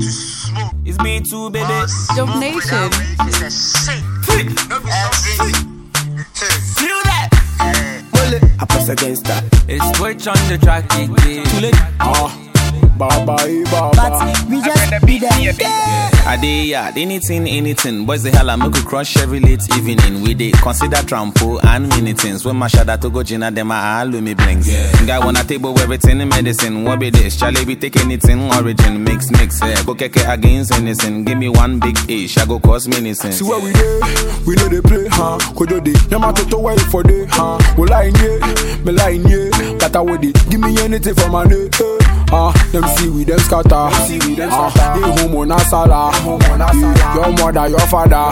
to smoke. It's me too, baby. Dub Nation. It's a shit. No be something. Feel that? I press against that. It's Twitch on the track, it is. Too late. Ah, baba, eh, baba. But we just be there. I did yeah, anything, anything. Boys the hell I make you crush every late evening. We did consider trampo and many things. When my shadow to go gina them I all me blinks. Guy wanna table where everything in medicine. What be this? Charlie be take anything origin. Mix mix. Eh. Go keke against anything. Give me one big ish. I go cause many sins. See where we dey, we know they play, huh? Kojo dey, nyama toto wait for day, huh? We line yeah, me line yeah, kata with it. Give me anything for my day, eh. Ah, them see we them scatter, see we them scatter. Ah, homo na sala, your mother, your father,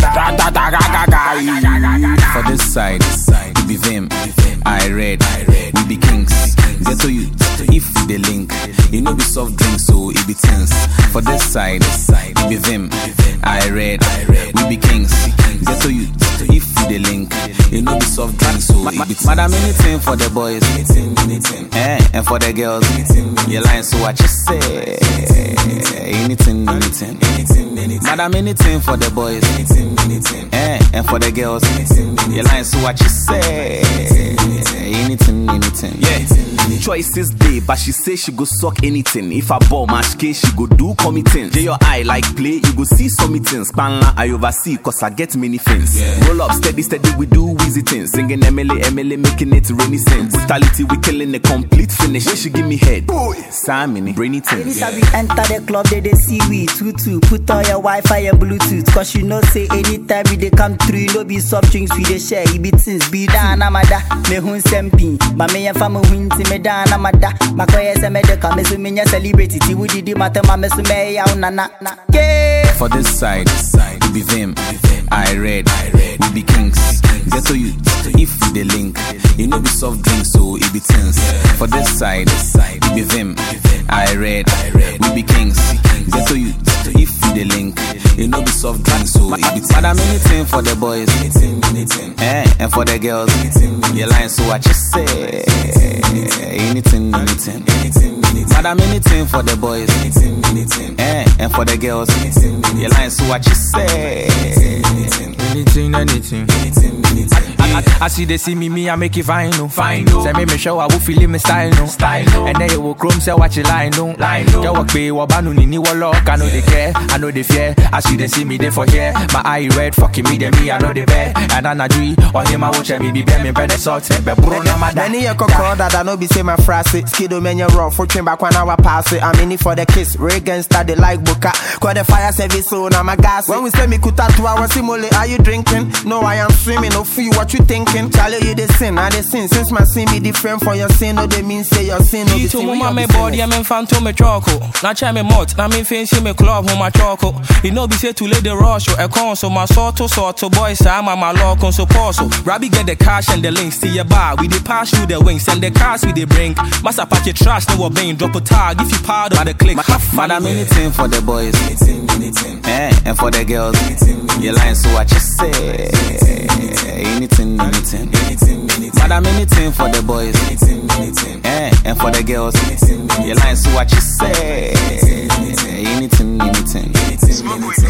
ta ta ta ga ga ga. For this side, we be them. I read, we be kings. Get to you, if the link. You know be soft drink, so it be tense. For this side, we be them. I read, we be kings. Get to you, if the link. You know be soft drink, so it be. Madam, anything for the boys, eh, and for the girls. You lying, so what you say? Anything, anything. Madam, anything for the boys, eh, and for the girls. You lying, so what you say? Anything, anything. Choices day, but she say she go suck anything. If I ball match case, she go do committing. J your eye like play, you go see some meetings. Spanla I oversee, cause I get many things. Roll up, steady, steady, we do wheezy things. Singing MLA, MLA, making it rainy sense. Brutality, we killing the complete finish. When she give me head, Sammy, brainy things. Ladies, we enter the club, they they see we tutu. Put on your Wi-Fi and Bluetooth, cause you know say anytime we they come through, no be soft drinks we they share. It be things be down, amada. Me hun sempi, ma me ya fama hun ti me down, amada. Ma koye se me de ka me so nya celebrity ti wudi di mate ma me ya una na na. Yeah. For this side, we be them. I read, we be kings. Get to you, if the link. You know be soft drink, so it be tense. For this side, we be them. I read, we be kings. Get to you, if the link. You know be soft drink, so it be tense. Madam, anything for the boys, eh, and for the girls. You lying, so what you say? Anything, anything. Madam, anything for the boys, eh, and for the girls. You lying, so what you say? Anything, anything. I, I, I see they see me, me, I make it fine, no. Fine, no. Say me, me show, I will feel it, me style, no. Style, no. And then you will chrome, say what you line, no. Line, no. You walk pay, what banu ni ni walk, I know they care, I know they fear. I see they see me, they for here. My eye red, fucking me, they me, I know they bear. And I agree, or him, I watch me, be bear me, bear the salt, be bro, na my Many a call that I know be say my phrase. Skido menya raw for train back when I was pass it. I'm in it for the kiss. Reagan started like Buka. Call the fire service so now my gas. When we say me kuta two hours simule, are you drinking? No, I am swimming. No feel what you thinking. Charlie, you the sin, I the sin. Since my sin be different from your sin, no they mean say your sin. No, the Ito sin mo we ma are me body. I'm in phantom me choco. Na try me mot, na me fancy me club, home my choco. You know, be say to lay the rush, or a console, my sort to sort to boys, I'm a my lock on so parcel. Rabbi get the cash and the links to your bar. We dey pass through the wings, and the cars we dey bring. Massa pack your trash, no bang, drop a tag, if you powder by the click. Madam, anything for the boys, eh, and for the girls. You lying, so what you say? Anything, anything. Madam, anything for the boys, eh, and for the girls. You lying, so what you say? Anything, anything. Smoke with drink.